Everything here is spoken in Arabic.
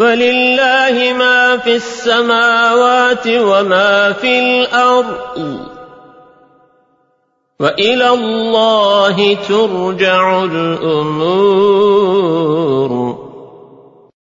ولله ما في السماوات وما في الأرض وإلى الله ترجع الأمور.